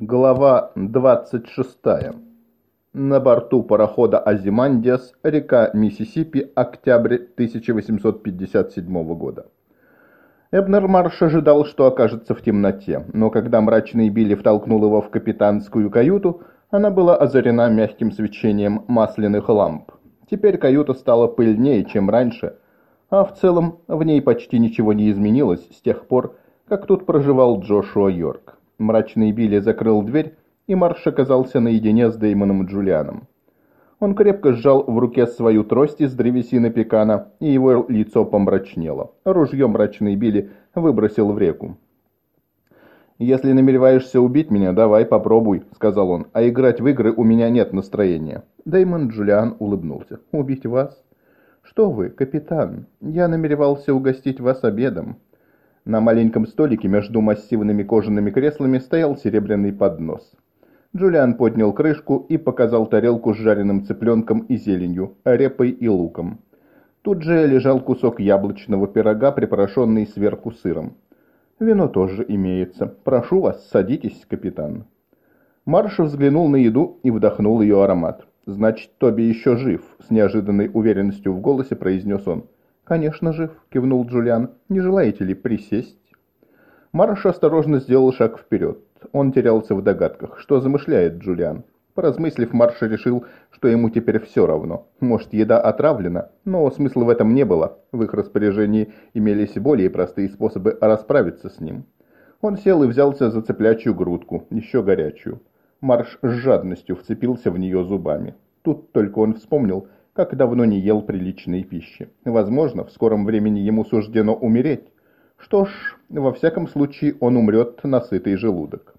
Глава 26. На борту парохода «Азимандиас», река Миссисипи, октябрь 1857 года. Эбнер Марш ожидал, что окажется в темноте, но когда мрачный Билли втолкнул его в капитанскую каюту, она была озарена мягким свечением масляных ламп. Теперь каюта стала пыльнее, чем раньше, а в целом в ней почти ничего не изменилось с тех пор, как тут проживал Джошуа Йорк. Мрачный Билли закрыл дверь, и Марш оказался наедине с Деймоном Джулианом. Он крепко сжал в руке свою трость из древесины пекана, и его лицо помрачнело. Ружье мрачный Билли выбросил в реку. «Если намереваешься убить меня, давай, попробуй», — сказал он, — «а играть в игры у меня нет настроения». Дэймон Джулиан улыбнулся. «Убить вас?» «Что вы, капитан, я намеревался угостить вас обедом». На маленьком столике между массивными кожаными креслами стоял серебряный поднос. Джулиан поднял крышку и показал тарелку с жареным цыпленком и зеленью, репой и луком. Тут же лежал кусок яблочного пирога, припорошенный сверху сыром. «Вино тоже имеется. Прошу вас, садитесь, капитан». Марш взглянул на еду и вдохнул ее аромат. «Значит, Тоби еще жив», — с неожиданной уверенностью в голосе произнес он. «Конечно жив», — кивнул Джулиан. «Не желаете ли присесть?» Марш осторожно сделал шаг вперед. Он терялся в догадках, что замышляет Джулиан. Поразмыслив, Марш решил, что ему теперь все равно. Может, еда отравлена, но смысла в этом не было. В их распоряжении имелись более простые способы расправиться с ним. Он сел и взялся за цыплячью грудку, еще горячую. Марш с жадностью вцепился в нее зубами. Тут только он вспомнил, как давно не ел приличной пищи. Возможно, в скором времени ему суждено умереть. Что ж, во всяком случае, он умрет на сытый желудок.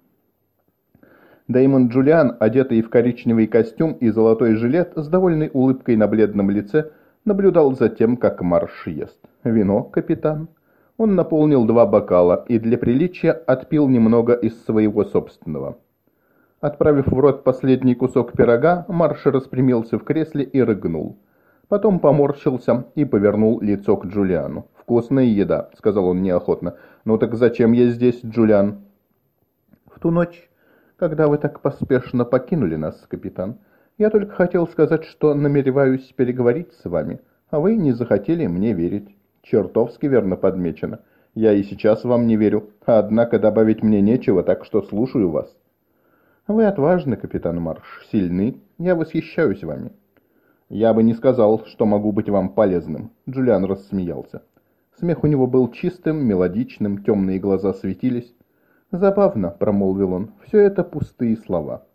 Дэймон Джулиан, одетый в коричневый костюм и золотой жилет, с довольной улыбкой на бледном лице, наблюдал за тем, как Марш ест. «Вино, капитан?» Он наполнил два бокала и для приличия отпил немного из своего собственного. Отправив в рот последний кусок пирога, Марш распрямился в кресле и рыгнул. Потом поморщился и повернул лицо к Джулиану. «Вкусная еда», — сказал он неохотно. «Ну так зачем я здесь, Джулиан?» «В ту ночь, когда вы так поспешно покинули нас, капитан, я только хотел сказать, что намереваюсь переговорить с вами, а вы не захотели мне верить. Чертовски верно подмечено. Я и сейчас вам не верю, однако добавить мне нечего, так что слушаю вас». «Вы отважны, капитан Марш, сильны. Я восхищаюсь вами». «Я бы не сказал, что могу быть вам полезным», — Джулиан рассмеялся. Смех у него был чистым, мелодичным, темные глаза светились. «Забавно», — промолвил он, — «все это пустые слова».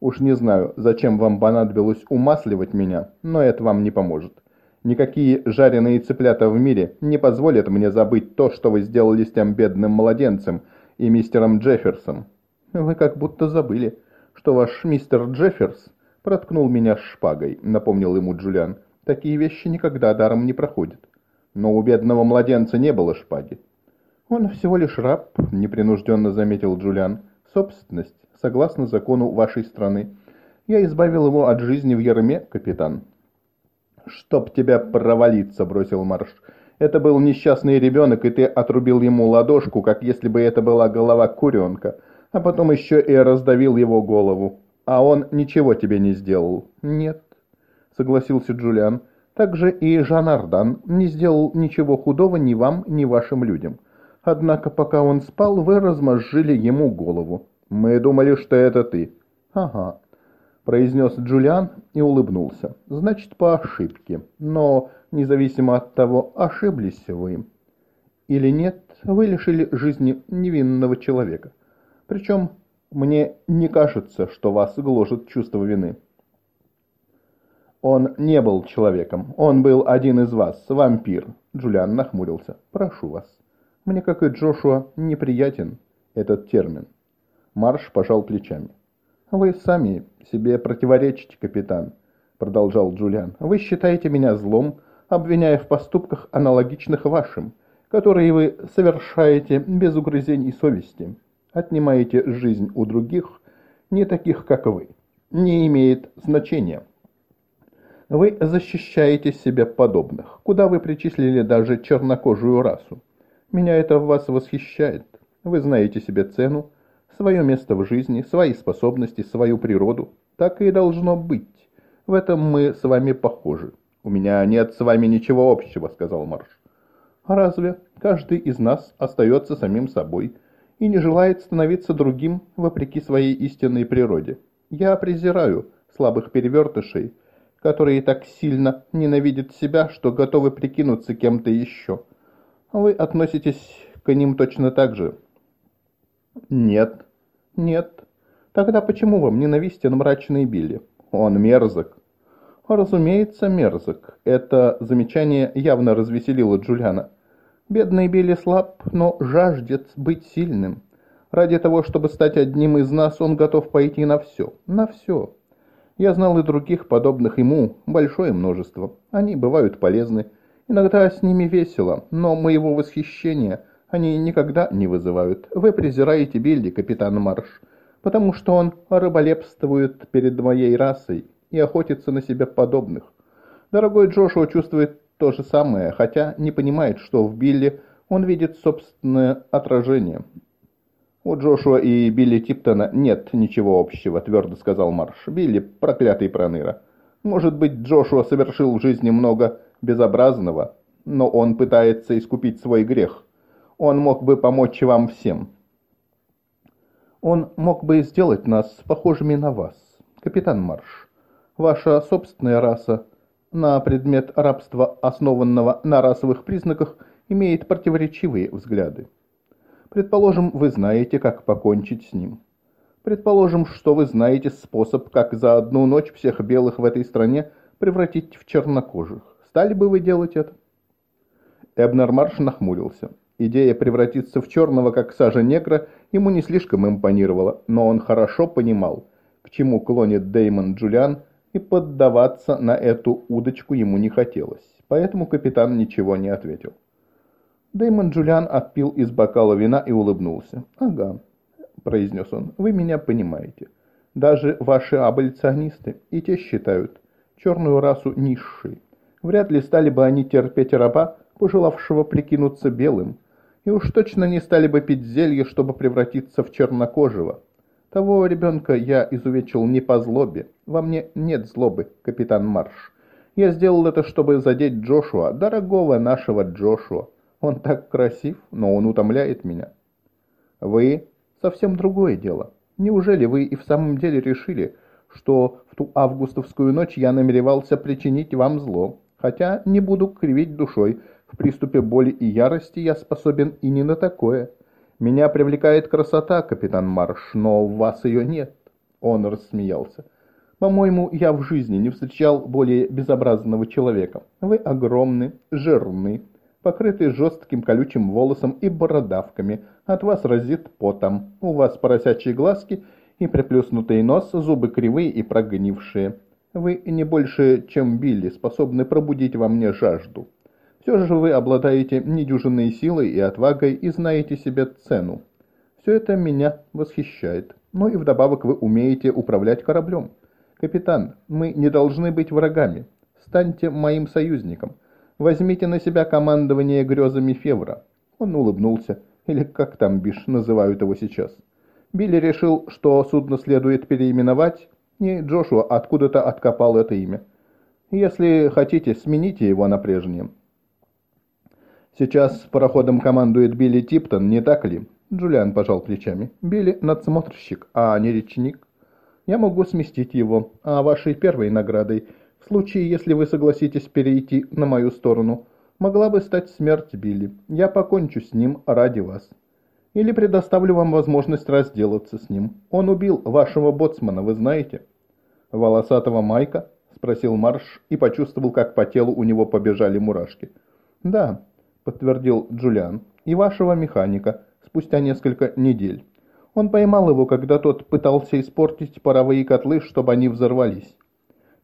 «Уж не знаю, зачем вам понадобилось умасливать меня, но это вам не поможет. Никакие жареные цыплята в мире не позволят мне забыть то, что вы сделали с тем бедным младенцем и мистером Джефферсом. «Вы как будто забыли, что ваш мистер Джефферс проткнул меня шпагой», — напомнил ему Джулиан. «Такие вещи никогда даром не проходят». Но у бедного младенца не было шпаги. «Он всего лишь раб», — непринужденно заметил Джулиан. «Собственность, согласно закону вашей страны. Я избавил его от жизни в Ерме, капитан». «Чтоб тебя провалиться», — бросил Марш. «Это был несчастный ребенок, и ты отрубил ему ладошку, как если бы это была голова куренка а потом еще и раздавил его голову. А он ничего тебе не сделал. Нет, согласился Джулиан. Также и Жан Ардан не сделал ничего худого ни вам, ни вашим людям. Однако пока он спал, вы размозжили ему голову. Мы думали, что это ты. Ага, произнес Джулиан и улыбнулся. Значит, по ошибке. Но, независимо от того, ошиблись вы или нет, вы лишили жизни невинного человека. Причем мне не кажется, что вас гложет чувство вины. Он не был человеком, он был один из вас, вампир. Джулиан нахмурился. Прошу вас. Мне, как и Джошуа, неприятен этот термин. Марш пожал плечами. «Вы сами себе противоречите, капитан», — продолжал Джулиан. «Вы считаете меня злом, обвиняя в поступках, аналогичных вашим, которые вы совершаете без угрызений совести отнимаете жизнь у других, не таких, как вы. Не имеет значения. Вы защищаете себе подобных, куда вы причислили даже чернокожую расу. Меня это в вас восхищает. Вы знаете себе цену, свое место в жизни, свои способности, свою природу. Так и должно быть. В этом мы с вами похожи. «У меня нет с вами ничего общего», — сказал Марш. «А разве каждый из нас остается самим собой и не желает становиться другим вопреки своей истинной природе? Я презираю слабых перевертышей, которые так сильно ненавидят себя, что готовы прикинуться кем-то еще. Вы относитесь к ним точно так же?» «Нет, нет. Тогда почему вам ненавистен мрачный Билли? Он мерзок, Разумеется, мерзок. Это замечание явно развеселило Джулиана. Бедный Билли слаб, но жаждет быть сильным. Ради того, чтобы стать одним из нас, он готов пойти на все. На все. Я знал и других, подобных ему, большое множество. Они бывают полезны. Иногда с ними весело, но моего восхищения они никогда не вызывают. Вы презираете Билли, капитан Марш, потому что он рыболепствует перед моей расой и охотится на себя подобных. Дорогой Джошуа чувствует то же самое, хотя не понимает, что в Билли он видит собственное отражение. «У Джошуа и Билли Типтона нет ничего общего», – твердо сказал Марш. «Билли – проклятый проныра. Может быть, Джошуа совершил в жизни много безобразного, но он пытается искупить свой грех. Он мог бы помочь вам всем. Он мог бы сделать нас похожими на вас, капитан Марш ваша собственная раса на предмет рабства, основанного на расовых признаках, имеет противоречивые взгляды. Предположим, вы знаете, как покончить с ним. Предположим, что вы знаете способ, как за одну ночь всех белых в этой стране превратить в чернокожих. Стали бы вы делать это? Эбнер Марш нахмурился. Идея превратиться в черного, как сажа негра, ему не слишком импонировала, но он хорошо понимал, к чему клонит Деймон Джулиан и поддаваться на эту удочку ему не хотелось, поэтому капитан ничего не ответил. Дэймон Джулиан отпил из бокала вина и улыбнулся. «Ага», — произнес он, — «вы меня понимаете. Даже ваши аболиционисты и те считают черную расу низшей. Вряд ли стали бы они терпеть раба, пожелавшего прикинуться белым, и уж точно не стали бы пить зелье, чтобы превратиться в чернокожего. Того ребенка я изувечил не по злобе. Во мне нет злобы, капитан Марш. Я сделал это, чтобы задеть Джошуа, дорогого нашего Джошуа. Он так красив, но он утомляет меня. Вы — совсем другое дело. Неужели вы и в самом деле решили, что в ту августовскую ночь я намеревался причинить вам зло? Хотя не буду кривить душой, в приступе боли и ярости я способен и не на такое. «Меня привлекает красота, капитан Марш, но у вас ее нет». Он рассмеялся. «По-моему, я в жизни не встречал более безобразного человека. Вы огромны, жирны, покрыты жестким колючим волосом и бородавками. От вас разит потом. У вас поросячьи глазки и приплюснутый нос, зубы кривые и прогнившие. Вы не больше, чем Билли, способны пробудить во мне жажду». Все же вы обладаете недюжинной силой и отвагой и знаете себе цену. Все это меня восхищает. Ну и вдобавок вы умеете управлять кораблем. Капитан, мы не должны быть врагами. Станьте моим союзником. Возьмите на себя командование грезами Февра. Он улыбнулся, или как там Биш называют его сейчас. Билли решил, что судно следует переименовать, и Джошуа откуда-то откопал это имя. Если хотите, смените его на прежнее. Сейчас пароходом командует Билли Типтон, не так ли? Джулиан пожал плечами. Билли надсмотрщик, а не речник. Я могу сместить его, а вашей первой наградой, в случае, если вы согласитесь перейти на мою сторону, могла бы стать смерть Билли. Я покончу с ним ради вас. Или предоставлю вам возможность разделаться с ним. Он убил вашего боцмана, вы знаете? Волосатого Майка? Спросил Марш и почувствовал, как по телу у него побежали мурашки. Да, — подтвердил Джулиан, — «и вашего механика, спустя несколько недель. Он поймал его, когда тот пытался испортить паровые котлы, чтобы они взорвались.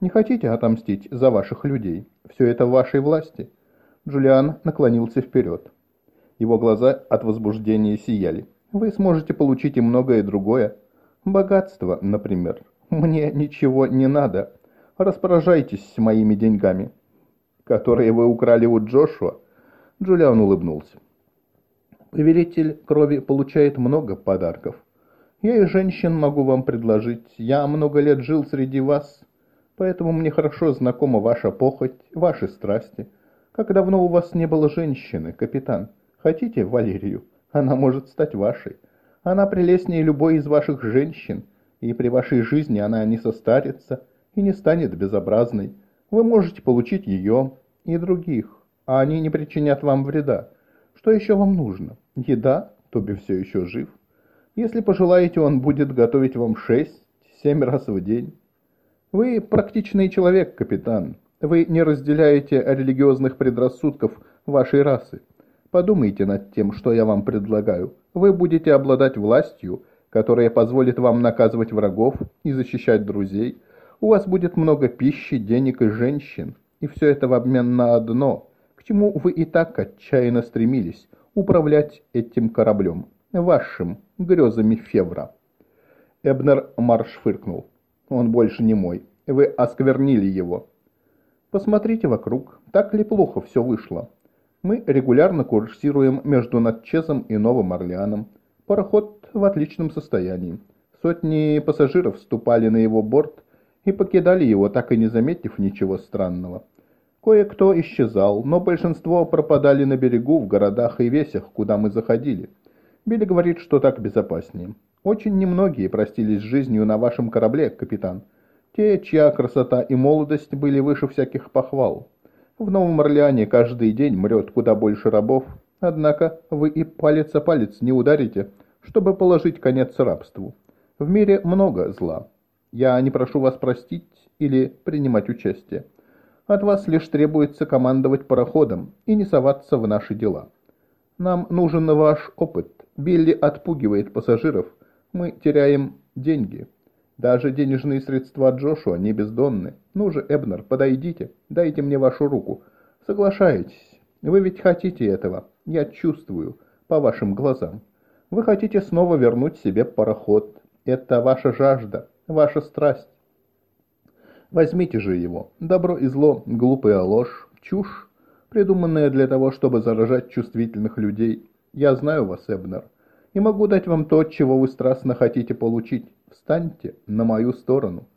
Не хотите отомстить за ваших людей? Все это в вашей власти?» Джулиан наклонился вперед. Его глаза от возбуждения сияли. «Вы сможете получить и многое другое. Богатство, например. Мне ничего не надо. Распоряжайтесь моими деньгами, которые вы украли у Джошуа Джулиан улыбнулся. Повелитель крови получает много подарков. Я и женщин могу вам предложить. Я много лет жил среди вас, поэтому мне хорошо знакома ваша похоть, ваши страсти. Как давно у вас не было женщины, капитан? Хотите Валерию? Она может стать вашей. Она прелестнее любой из ваших женщин, и при вашей жизни она не состарится и не станет безобразной. Вы можете получить ее и других, а они не причинят вам вреда. Что еще вам нужно? Еда? Тоби все еще жив. Если пожелаете, он будет готовить вам шесть-семь раз в день. Вы практичный человек, капитан. Вы не разделяете религиозных предрассудков вашей расы. Подумайте над тем, что я вам предлагаю. Вы будете обладать властью, которая позволит вам наказывать врагов и защищать друзей. У вас будет много пищи, денег и женщин. И все это в обмен на одно, чему вы и так отчаянно стремились – управлять этим кораблем, вашим, грезами Февра. Эбнер Марш фыркнул. Он больше не мой. Вы осквернили его. Посмотрите вокруг, так ли плохо все вышло. Мы регулярно курсируем между Натчезом и Новым Орлеаном. Пароход в отличном состоянии. Сотни пассажиров вступали на его борт и покидали его, так и не заметив ничего странного. Кое-кто исчезал, но большинство пропадали на берегу, в городах и весях, куда мы заходили. Билли говорит, что так безопаснее. Очень немногие простились с жизнью на вашем корабле, капитан. Те, чья красота и молодость были выше всяких похвал. В Новом Орлеане каждый день мрет куда больше рабов, однако вы и палец о палец не ударите, чтобы положить конец рабству. В мире много зла. Я не прошу вас простить или принимать участие. От вас лишь требуется командовать пароходом и не соваться в наши дела. Нам нужен ваш опыт. Билли отпугивает пассажиров. Мы теряем деньги. Даже денежные средства Джошуа не бездонны. Ну же, Эбнер, подойдите, дайте мне вашу руку. Соглашаетесь. Вы ведь хотите этого. Я чувствую по вашим глазам. Вы хотите снова вернуть себе пароход. Это ваша жажда, ваша страсть. Возьмите же его. Добро и зло, глупая ложь, чушь, придуманная для того, чтобы заражать чувствительных людей. Я знаю вас, Эбнер, и могу дать вам то, чего вы страстно хотите получить. Встаньте на мою сторону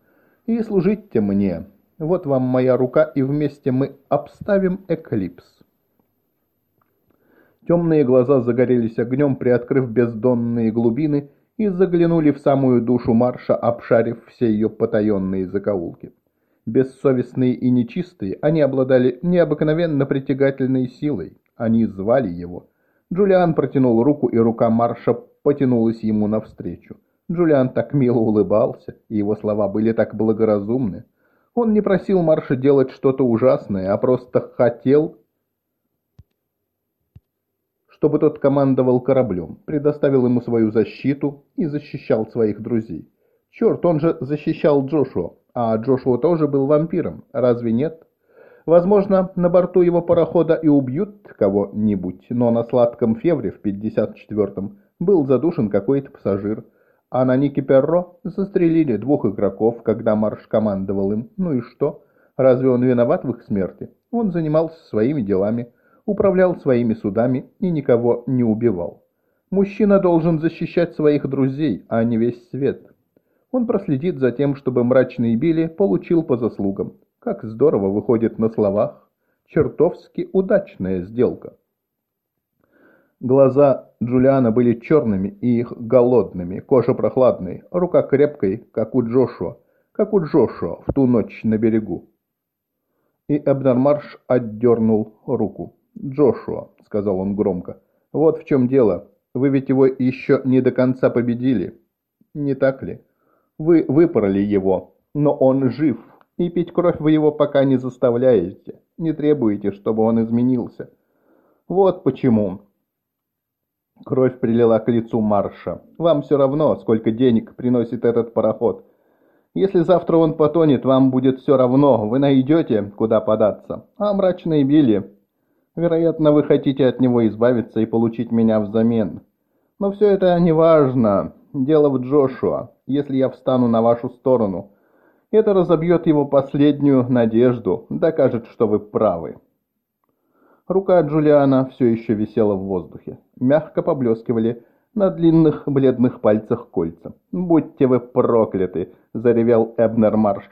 и служите мне. Вот вам моя рука, и вместе мы обставим эклипс. Темные глаза загорелись огнем, приоткрыв бездонные глубины, и заглянули в самую душу Марша, обшарив все ее потаенные закоулки. Бессовестные и нечистые, они обладали необыкновенно притягательной силой. Они звали его. Джулиан протянул руку, и рука Марша потянулась ему навстречу. Джулиан так мило улыбался, и его слова были так благоразумны. Он не просил Марша делать что-то ужасное, а просто хотел, чтобы тот командовал кораблем, предоставил ему свою защиту и защищал своих друзей. Черт, он же защищал Джошуа, а Джошуа тоже был вампиром, разве нет? Возможно, на борту его парохода и убьют кого-нибудь, но на сладком февре в 54-м был задушен какой-то пассажир – а на Нике Перро застрелили двух игроков, когда Марш командовал им. Ну и что? Разве он виноват в их смерти? Он занимался своими делами, управлял своими судами и никого не убивал. Мужчина должен защищать своих друзей, а не весь свет. Он проследит за тем, чтобы мрачный Билли получил по заслугам. Как здорово выходит на словах. Чертовски удачная сделка. Глаза Джулиана были черными и их голодными, кожа прохладной, рука крепкой, как у Джошуа, как у Джошуа в ту ночь на берегу. И Эбнер отдернул руку. «Джошуа», — сказал он громко, — «вот в чем дело. Вы ведь его еще не до конца победили. Не так ли? Вы выпороли его, но он жив, и пить кровь вы его пока не заставляете, не требуете, чтобы он изменился. Вот почему Кровь прилила к лицу Марша. «Вам все равно, сколько денег приносит этот пароход. Если завтра он потонет, вам будет все равно, вы найдете, куда податься. А мрачные Билли... Вероятно, вы хотите от него избавиться и получить меня взамен. Но все это не важно. Дело в Джошуа. Если я встану на вашу сторону, это разобьет его последнюю надежду, докажет, что вы правы». Рука Джулиана все еще висела в воздухе. Мягко поблескивали на длинных бледных пальцах кольца. «Будьте вы прокляты!» — заревел Эбнер Марш.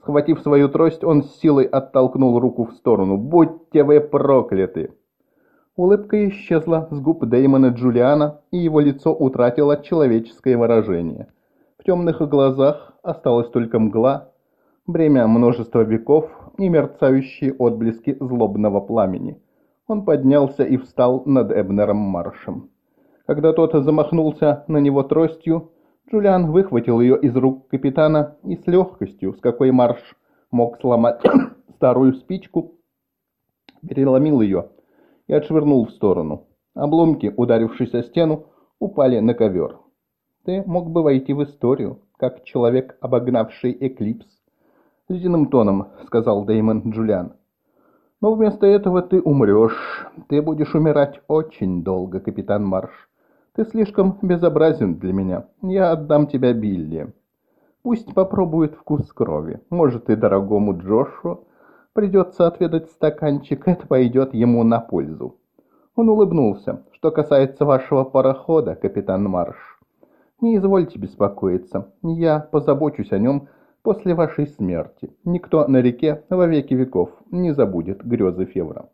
Схватив свою трость, он с силой оттолкнул руку в сторону. «Будьте вы прокляты!» Улыбка исчезла с губ Дэймона Джулиана, и его лицо утратило человеческое выражение. В темных глазах осталась только мгла, бремя множества веков и мерцающие отблески злобного пламени. Он поднялся и встал над Эбнером Маршем. Когда тот замахнулся на него тростью, Джулиан выхватил ее из рук капитана и с легкостью, с какой Марш мог сломать старую спичку, переломил ее и отшвырнул в сторону. Обломки, ударившись о стену, упали на ковер. «Ты мог бы войти в историю, как человек, обогнавший Эклипс», — ледяным тоном сказал Дэймон Джулиан. «Но вместо этого ты умрешь. Ты будешь умирать очень долго, капитан Марш. Ты слишком безобразен для меня. Я отдам тебя Билли. Пусть попробует вкус крови. Может, и дорогому Джошу придется отведать стаканчик, это пойдет ему на пользу. Он улыбнулся. Что касается вашего парохода, капитан Марш, не извольте беспокоиться. Я позабочусь о нем после вашей смерти. Никто на реке во веки веков не забудет грезы Февра.